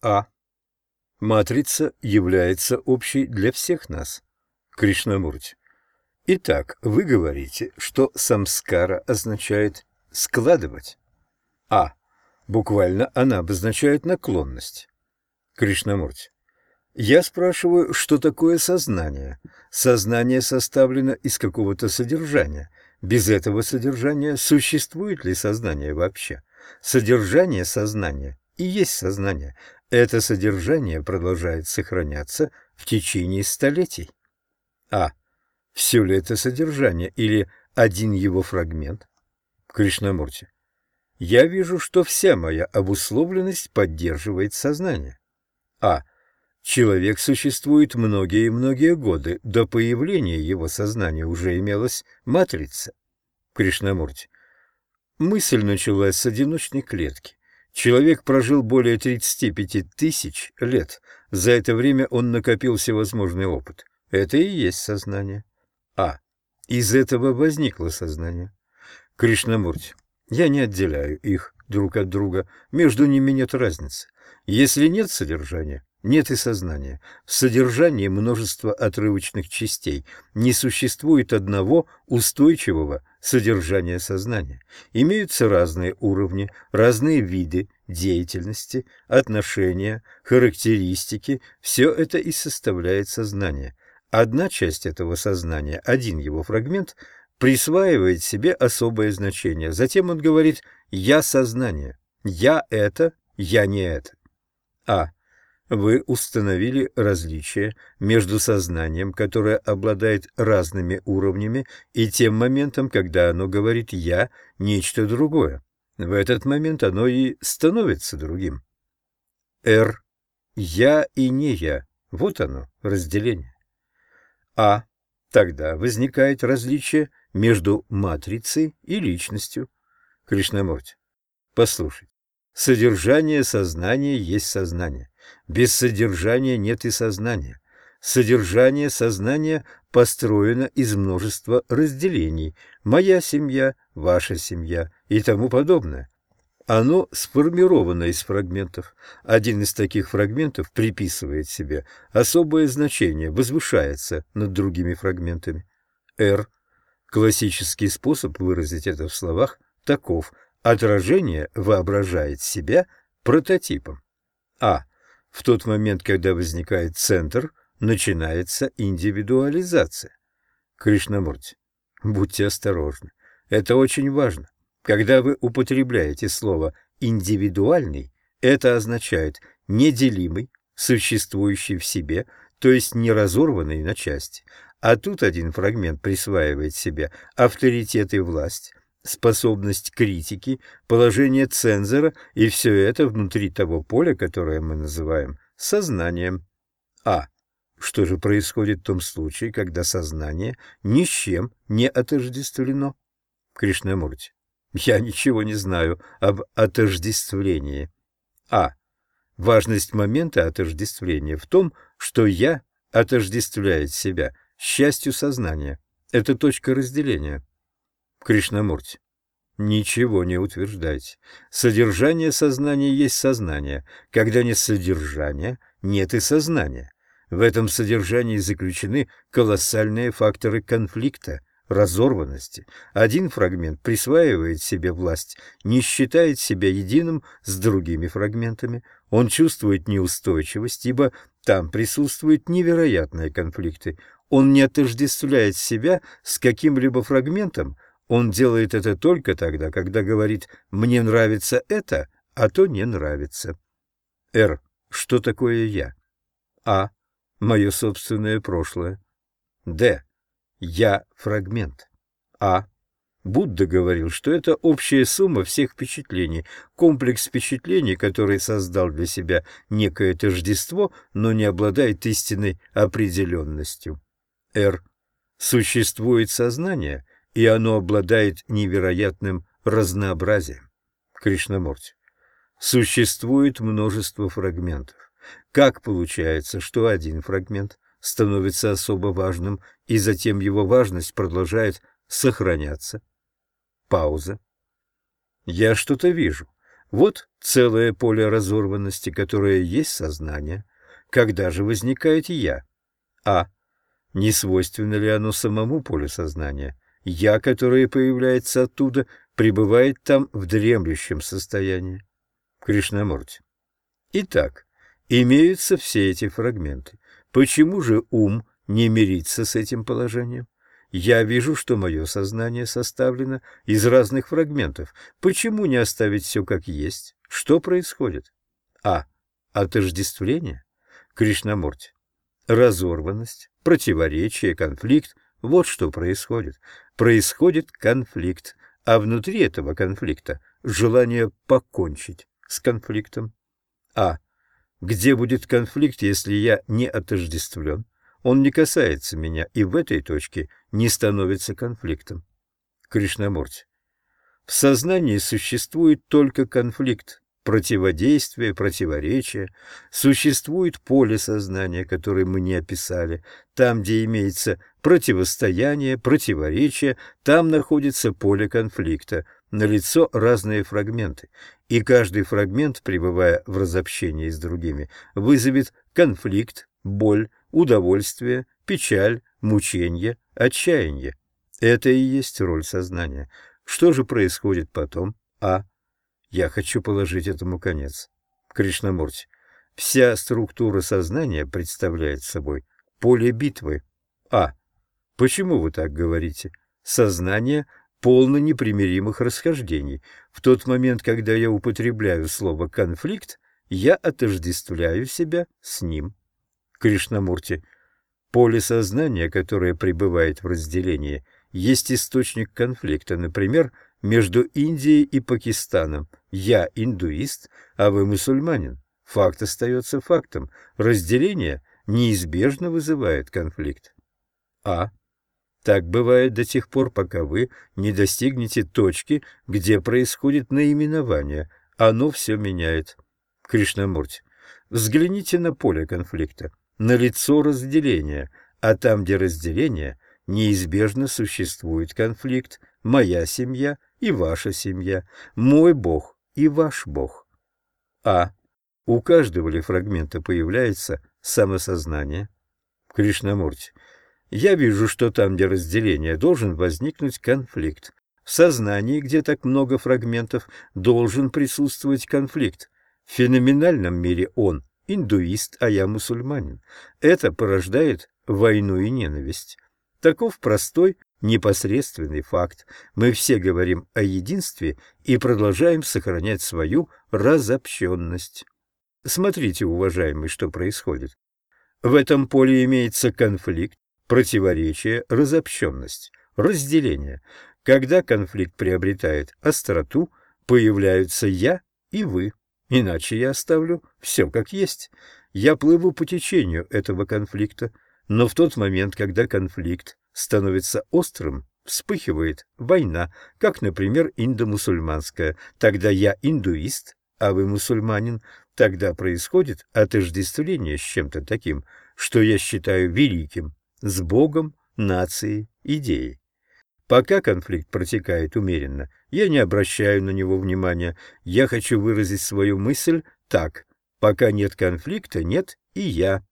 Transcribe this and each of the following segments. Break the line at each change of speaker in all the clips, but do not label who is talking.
А. Матрица является общей для всех нас. Кришнамурти. Итак, вы говорите, что самскара означает «складывать». А. Буквально она обозначает наклонность. Кришнамурти. Я спрашиваю, что такое сознание? Сознание составлено из какого-то содержания. Без этого содержания существует ли сознание вообще? Содержание сознания и есть сознание. Это содержание продолжает сохраняться в течение столетий. А. Все ли это содержание или один его фрагмент? Кришнамурти. Я вижу, что вся моя обусловленность поддерживает сознание. А. Человек существует многие и многие годы. До появления его сознания уже имелась матрица. Кришнамурти. Мысль началась с одиночной клетки. Человек прожил более 35 тысяч лет. За это время он накопил всевозможный опыт. Это и есть сознание. А. Из этого возникло сознание. Кришнамурти. Я не отделяю их друг от друга. Между ними нет разницы. Если нет содержания, нет и сознания. В содержании множество отрывочных частей. Не существует одного устойчивого содержания сознания. Имеются разные уровни, разные виды деятельности, отношения, характеристики. Все это и составляет сознание. Одна часть этого сознания, один его фрагмент, присваивает себе особое значение. Затем он говорит «я сознание», «я это», «я не это». А вы установили различие между сознанием, которое обладает разными уровнями, и тем моментом, когда оно говорит «я» — нечто другое. В этот момент оно и становится другим. Р. Я и не я. Вот оно, разделение. А. Тогда возникает различие между матрицей и личностью. Кришнамурти. Послушай. Содержание сознания есть сознание. Без содержания нет и сознания. Содержание сознания построено из множества разделений. Моя семья, ваша семья и тому подобное. Оно сформировано из фрагментов. Один из таких фрагментов приписывает себе особое значение, возвышается над другими фрагментами. Р. Классический способ выразить это в словах таков. Отражение воображает себя прототипом. А. В тот момент, когда возникает центр, начинается индивидуализация. Кришнамурти, будьте осторожны. Это очень важно. Когда вы употребляете слово «индивидуальный», это означает «неделимый», существующий в себе, то есть не разорванный на части. А тут один фрагмент присваивает себе авторитет и власть, способность критики, положение цензора, и все это внутри того поля, которое мы называем сознанием. А. Что же происходит в том случае, когда сознание ни с чем не отождествлено? Кришнамурти. Я ничего не знаю об отождествлении. А. Важность момента отождествления в том, что «я» отождествляет себя с частью сознания. Это точка разделения. Кришнамурти. Ничего не утверждайте. Содержание сознания есть сознание. Когда нет содержания, нет и сознания. В этом содержании заключены колоссальные факторы конфликта, разорванности. Один фрагмент присваивает себе власть, не считает себя единым с другими фрагментами. Он чувствует неустойчивость, ибо там присутствуют невероятные конфликты. Он не отождествляет себя с каким-либо фрагментом, он делает это только тогда, когда говорит «мне нравится это», а то не нравится. Р. Что такое я? А. Мое собственное прошлое. Д. Я фрагмент. А. Будда говорил, что это общая сумма всех впечатлений, комплекс впечатлений, который создал для себя некое тождество, но не обладает истинной определенностью. Р. Существует сознание, и оно обладает невероятным разнообразием. Кришнамурти. Существует множество фрагментов. Как получается, что один фрагмент становится особо важным, и затем его важность продолжает сохраняться? Пауза. Я что-то вижу. Вот целое поле разорванности, которое есть сознание. Когда же возникает «я»? А. Не свойственно ли оно самому полю сознания? «Я», которое появляется оттуда, пребывает там в дремлющем состоянии. Кришнамурти. Итак, имеются все эти фрагменты. Почему же ум не мирится с этим положением? Я вижу, что мое сознание составлено из разных фрагментов. Почему не оставить все как есть? Что происходит? А. Отождествление. Кришнамурти. Разорванность, противоречие, конфликт. Вот что происходит. Происходит конфликт, а внутри этого конфликта желание покончить с конфликтом. А. Где будет конфликт, если я не отождествлен? Он не касается меня, и в этой точке не становится конфликтом. Кришнамурти. В сознании существует только конфликт, противодействие, противоречие. Существует поле сознания, которое мы не описали. Там, где имеется противостояние, противоречие, там находится поле конфликта. Налицо разные фрагменты, и каждый фрагмент, пребывая в разобщении с другими, вызовет конфликт, боль, удовольствие, печаль, мучение, отчаяние. Это и есть роль сознания. Что же происходит потом? А. Я хочу положить этому конец. Кришнамурти. Вся структура сознания представляет собой поле битвы. А. Почему вы так говорите? Сознание полно непримиримых расхождений. В тот момент, когда я употребляю слово «конфликт», я отождествляю себя с ним. Кришнамурти. Поле сознания, которое пребывает в разделении, есть источник конфликта, например, между Индией и Пакистаном. Я индуист, а вы мусульманин. Факт остается фактом. Разделение неизбежно вызывает конфликт. А. Так бывает до тех пор, пока вы не достигнете точки, где происходит наименование. Оно все меняет. Кришнамурти. Взгляните на поле конфликта на лицо разделения, а там, где разделение, неизбежно существует конфликт «моя семья» и «ваша семья», «мой Бог» и «ваш Бог». А. У каждого ли фрагмента появляется самосознание? Кришнамурти. Я вижу, что там, где разделение, должен возникнуть конфликт. В сознании, где так много фрагментов, должен присутствовать конфликт. В феноменальном мире он индуист, а я мусульманин. Это порождает войну и ненависть. Таков простой, непосредственный факт. Мы все говорим о единстве и продолжаем сохранять свою разобщенность. Смотрите, уважаемый, что происходит. В этом поле имеется конфликт, противоречие, разобщенность, разделение. Когда конфликт приобретает остроту, появляются «я» и «вы». Иначе я оставлю все как есть. Я плыву по течению этого конфликта, но в тот момент, когда конфликт становится острым, вспыхивает война, как, например, индо-мусульманская. Тогда я индуист, а вы мусульманин. Тогда происходит отождествление с чем-то таким, что я считаю великим, с Богом, нацией, идеей. Пока конфликт протекает умеренно, я не обращаю на него внимания. Я хочу выразить свою мысль так. Пока нет конфликта, нет и я.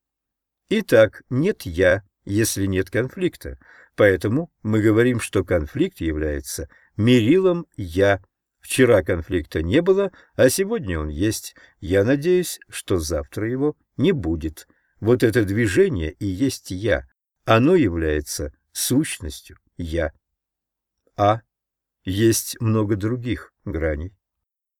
Итак, нет я, если нет конфликта. Поэтому мы говорим, что конфликт является мерилом «я». Вчера конфликта не было, а сегодня он есть. Я надеюсь, что завтра его не будет. Вот это движение и есть «я». Оно является сущностью «я». А есть много других граней.